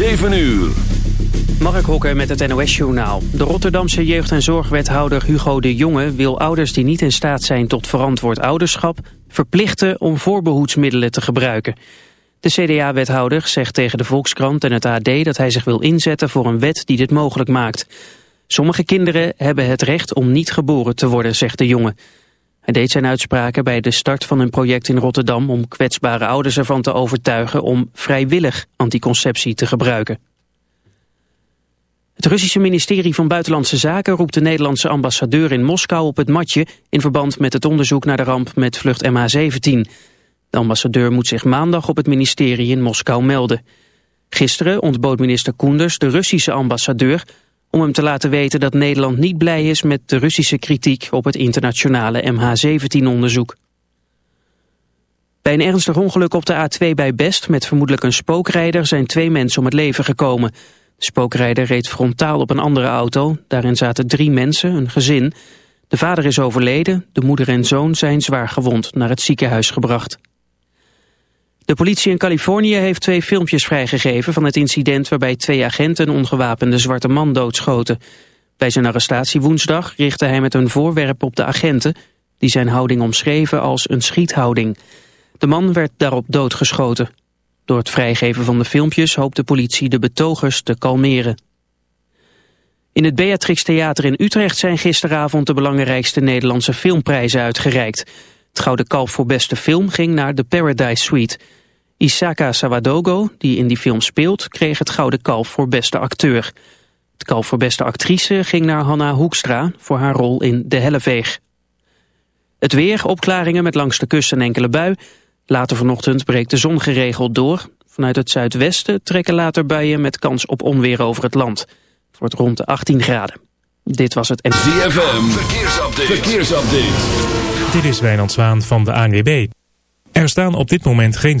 7 uur. Mark Hokker met het NOS-journaal. De Rotterdamse jeugd- en zorgwethouder Hugo de Jonge wil ouders die niet in staat zijn tot verantwoord ouderschap verplichten om voorbehoedsmiddelen te gebruiken. De CDA-wethouder zegt tegen de Volkskrant en het AD dat hij zich wil inzetten voor een wet die dit mogelijk maakt. Sommige kinderen hebben het recht om niet geboren te worden, zegt de jongen. Hij deed zijn uitspraken bij de start van een project in Rotterdam om kwetsbare ouders ervan te overtuigen om vrijwillig anticonceptie te gebruiken. Het Russische ministerie van Buitenlandse Zaken roept de Nederlandse ambassadeur in Moskou op het matje in verband met het onderzoek naar de ramp met vlucht MH17. De ambassadeur moet zich maandag op het ministerie in Moskou melden. Gisteren ontbood minister Koenders de Russische ambassadeur om hem te laten weten dat Nederland niet blij is met de Russische kritiek op het internationale MH17-onderzoek. Bij een ernstig ongeluk op de A2 bij Best met vermoedelijk een spookrijder zijn twee mensen om het leven gekomen. De spookrijder reed frontaal op een andere auto, daarin zaten drie mensen, een gezin. De vader is overleden, de moeder en zoon zijn zwaar gewond naar het ziekenhuis gebracht. De politie in Californië heeft twee filmpjes vrijgegeven van het incident waarbij twee agenten een ongewapende zwarte man doodschoten. Bij zijn arrestatie woensdag richtte hij met een voorwerp op de agenten die zijn houding omschreven als een schiethouding. De man werd daarop doodgeschoten. Door het vrijgeven van de filmpjes hoopt de politie de betogers te kalmeren. In het Beatrix Theater in Utrecht zijn gisteravond de belangrijkste Nederlandse filmprijzen uitgereikt. Het Gouden Kalf voor beste film ging naar The Paradise Suite. Isaka Sawadogo, die in die film speelt, kreeg het Gouden Kalf voor beste acteur. Het kalf voor beste actrice ging naar Hanna Hoekstra voor haar rol in De Helleveeg. Het weer, opklaringen met langs de kust een enkele bui. Later vanochtend breekt de zon geregeld door. Vanuit het zuidwesten trekken later buien met kans op onweer over het land. Het wordt rond de 18 graden. Dit was het... ZFM, verkeersupdate. verkeersupdate. Dit is Wijnand Zwaan van de ANWB. Er staan op dit moment geen...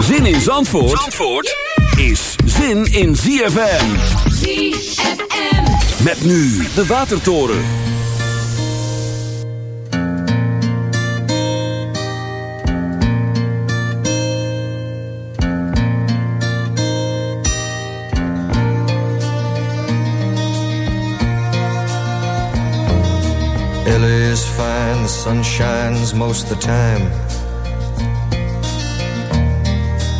Zin in Zandvoort, Zandvoort is zin in ZFM. ZFM. Met nu de Watertoren. LA is fine, the sun shines most of the time.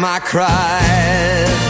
Am, I.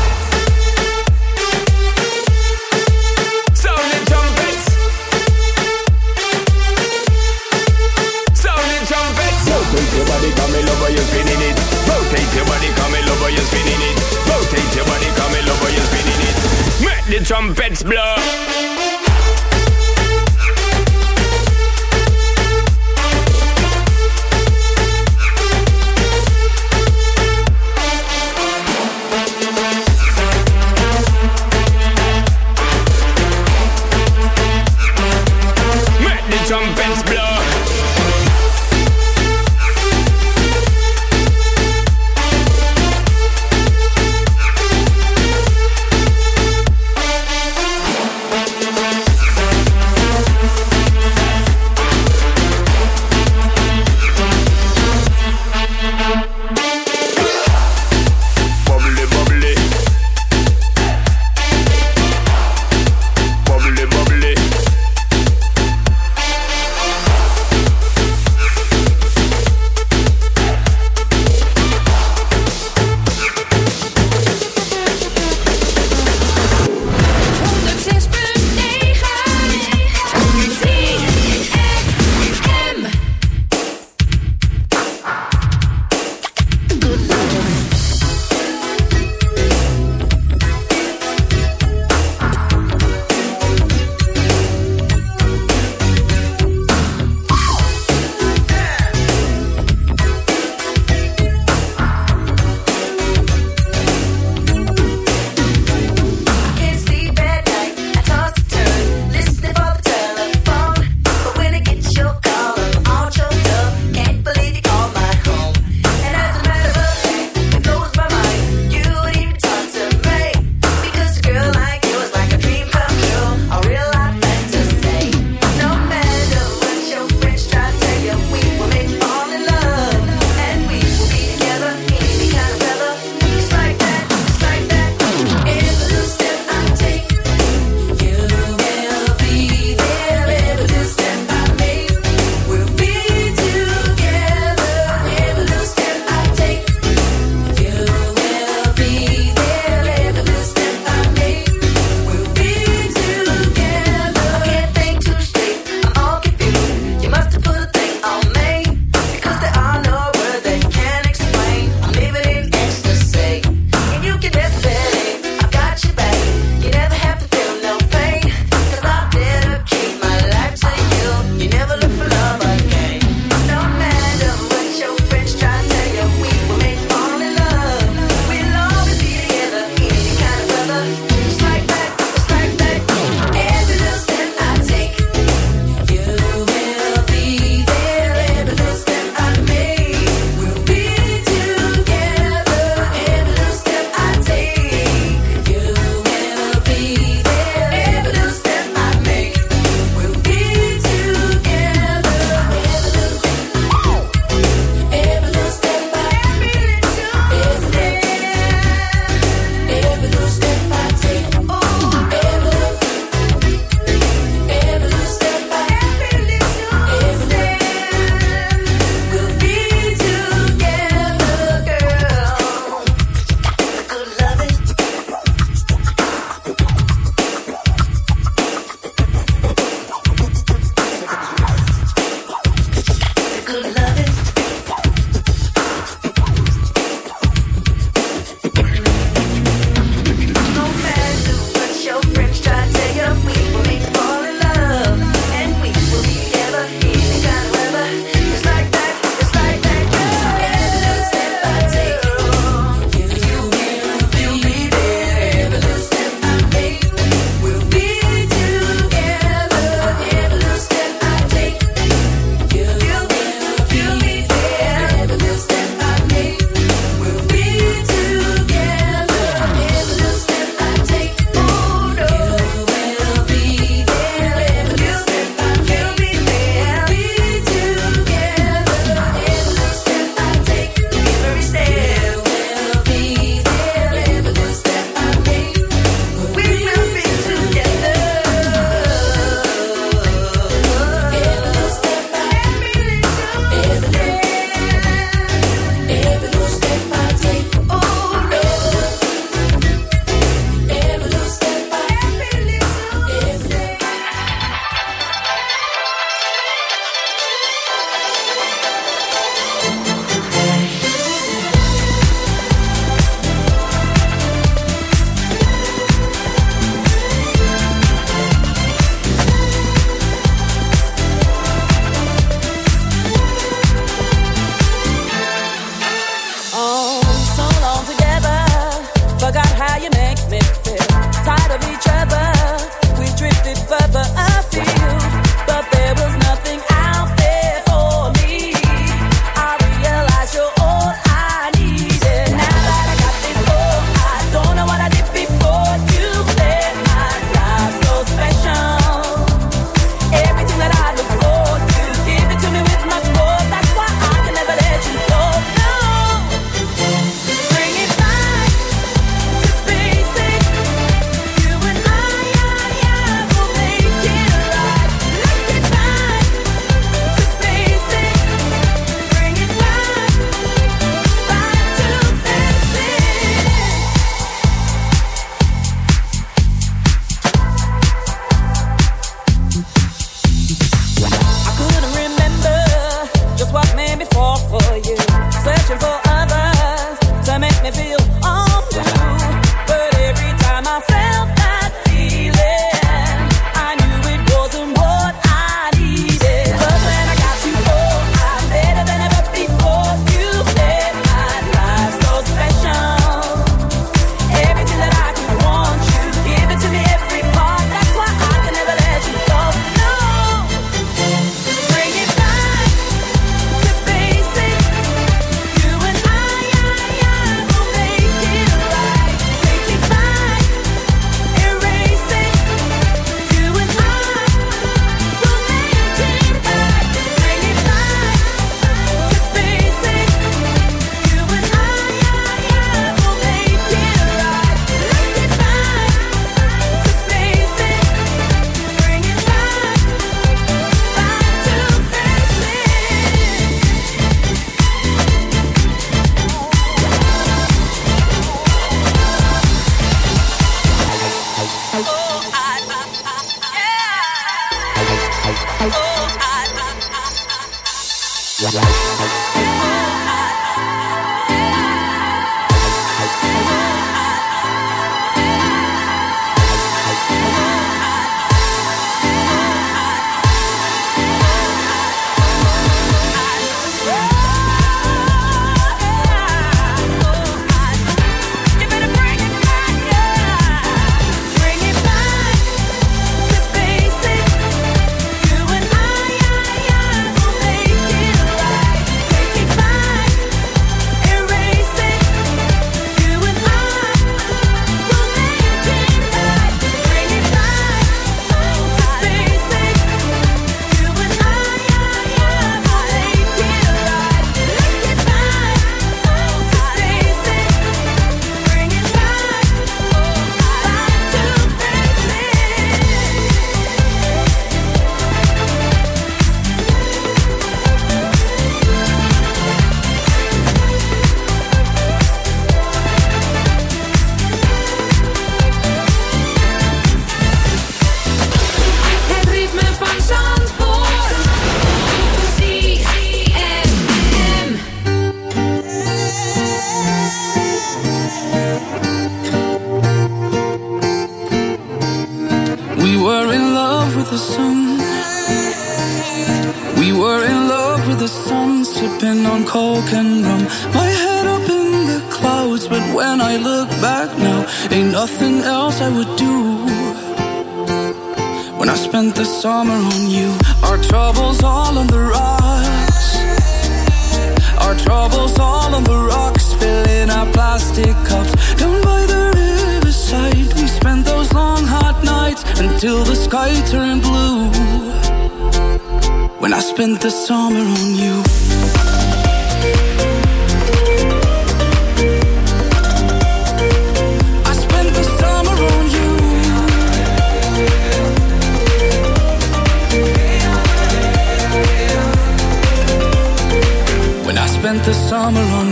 Body, come over, you're spinning it. Rotate your body, come in over, you're spinning it. Make the trumpets blow.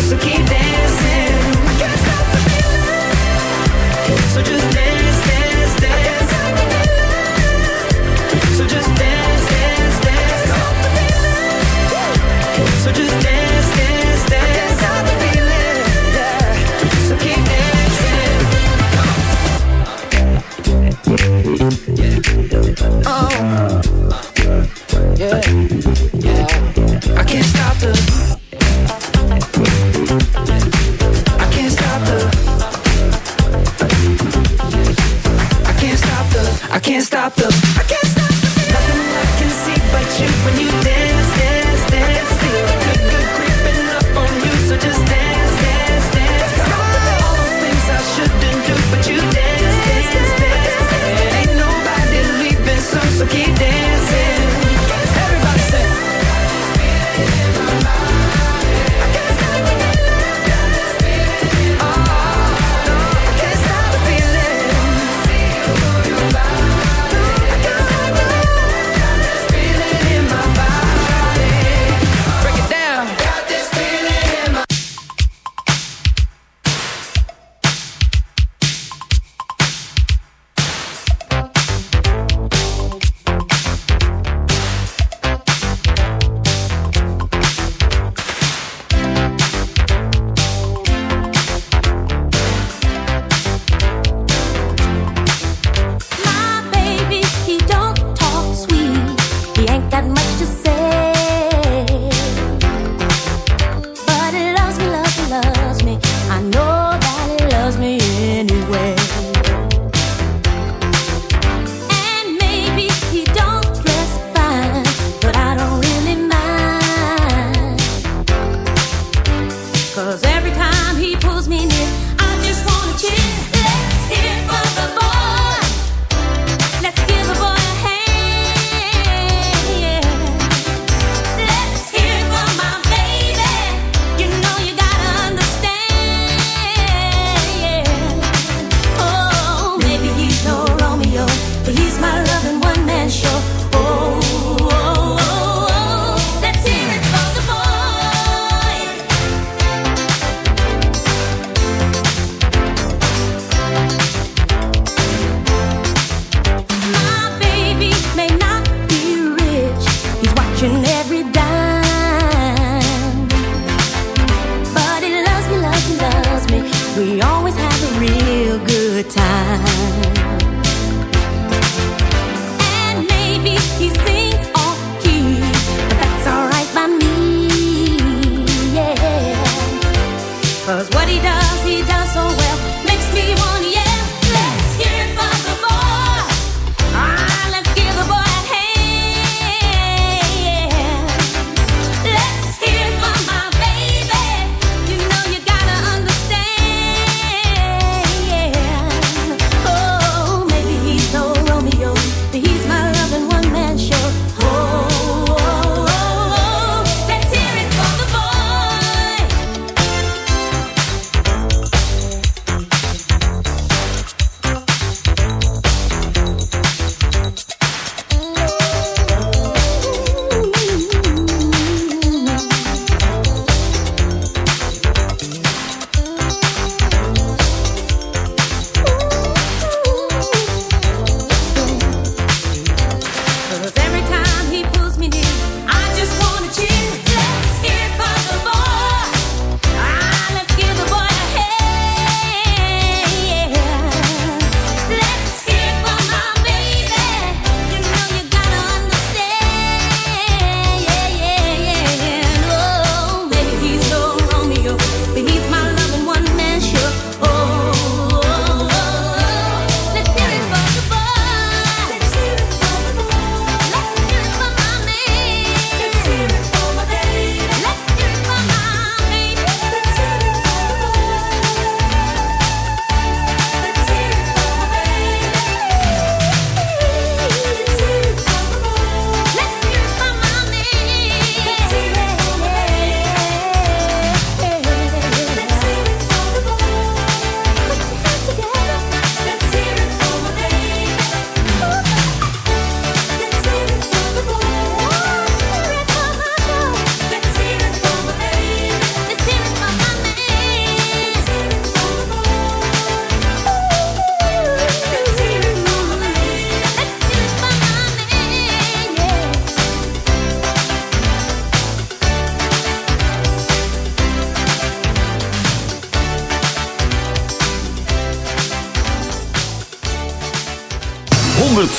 so keep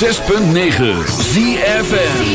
106.9 ZFN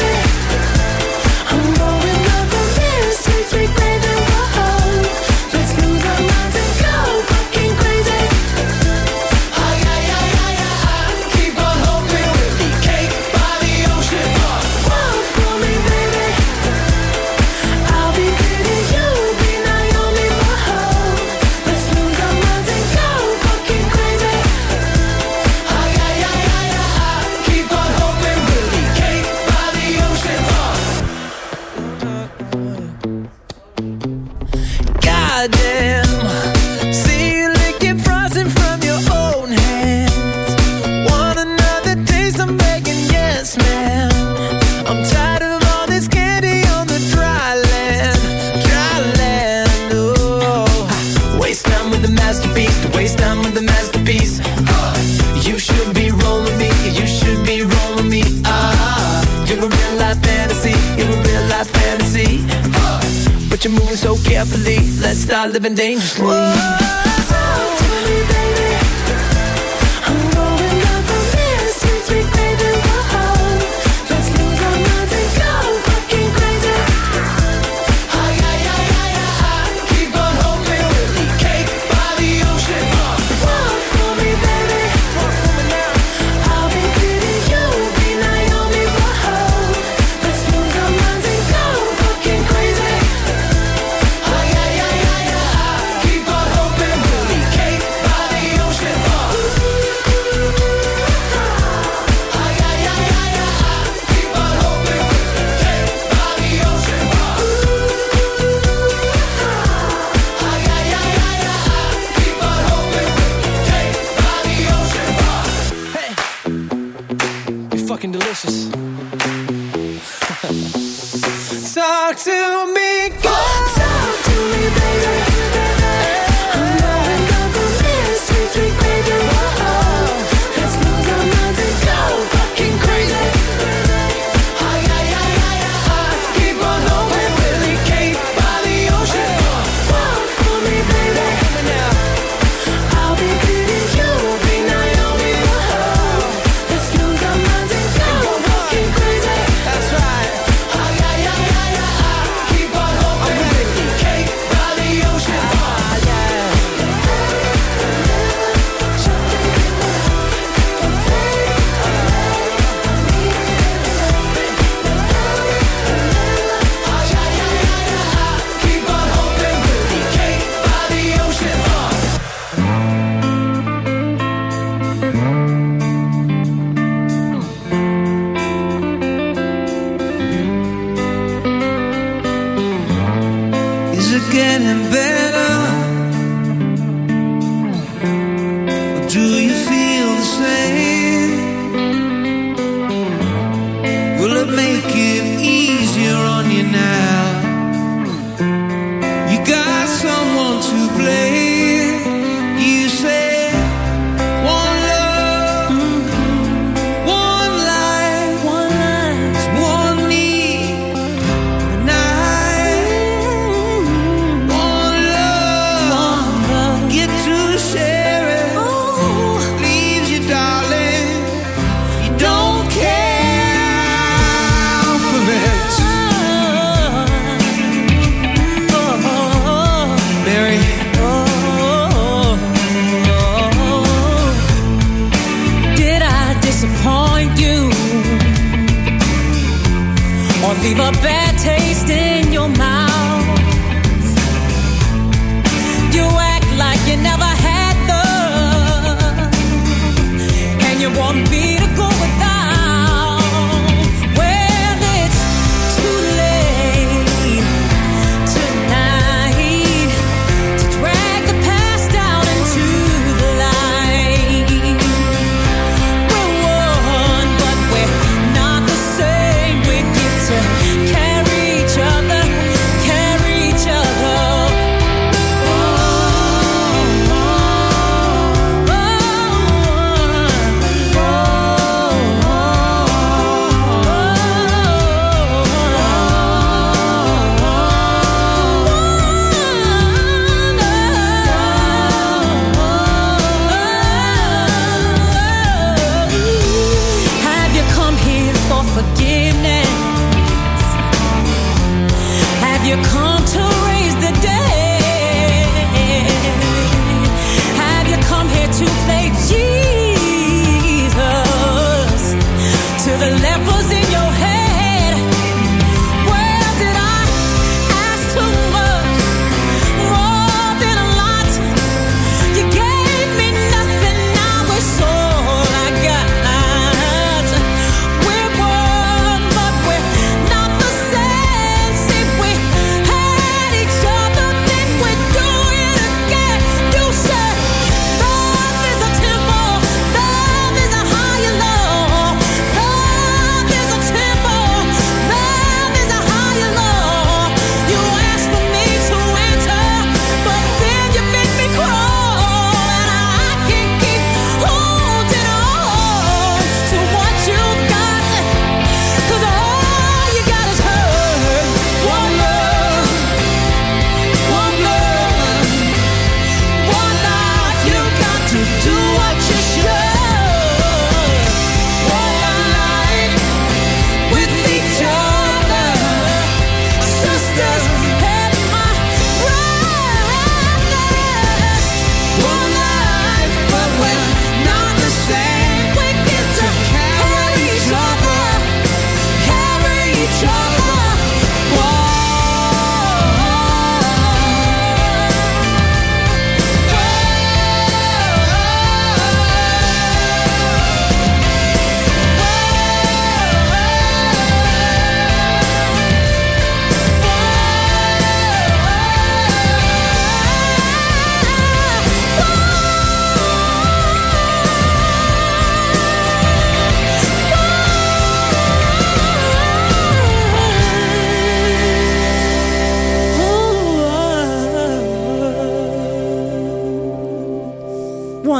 living dangerously.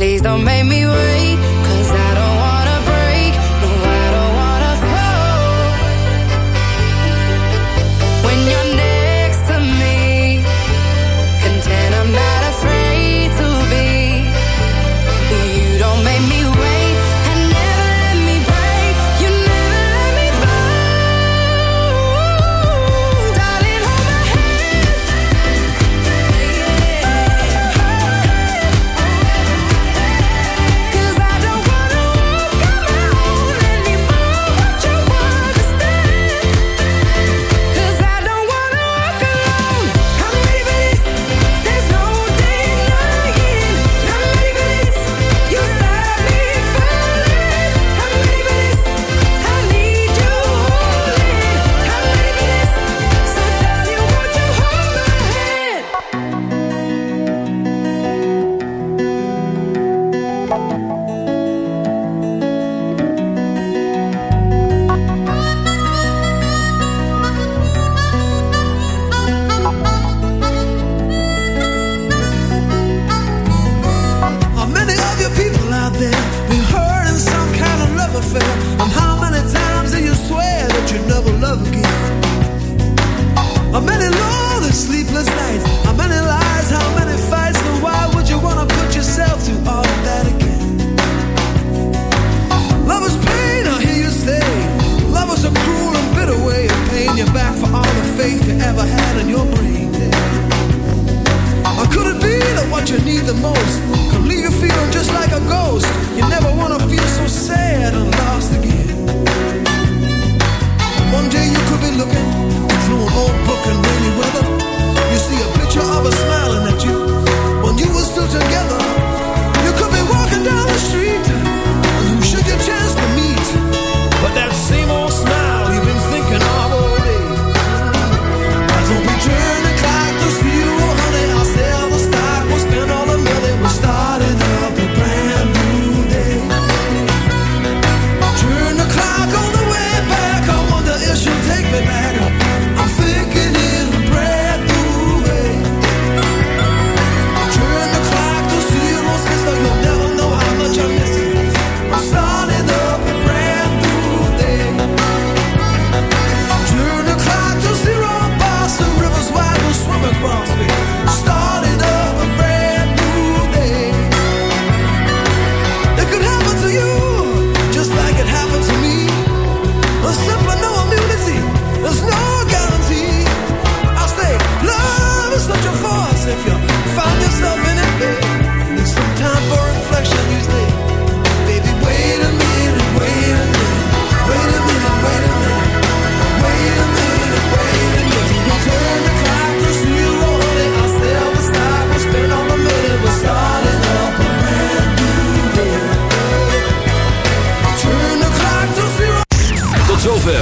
please don't make your brain. Or could it be that what you need the most could leave you feeling just like a ghost? You never wanna feel so sad and lost again. One day you could be looking through an old book in rainy weather. You see a picture of her smiling at you when you were still together.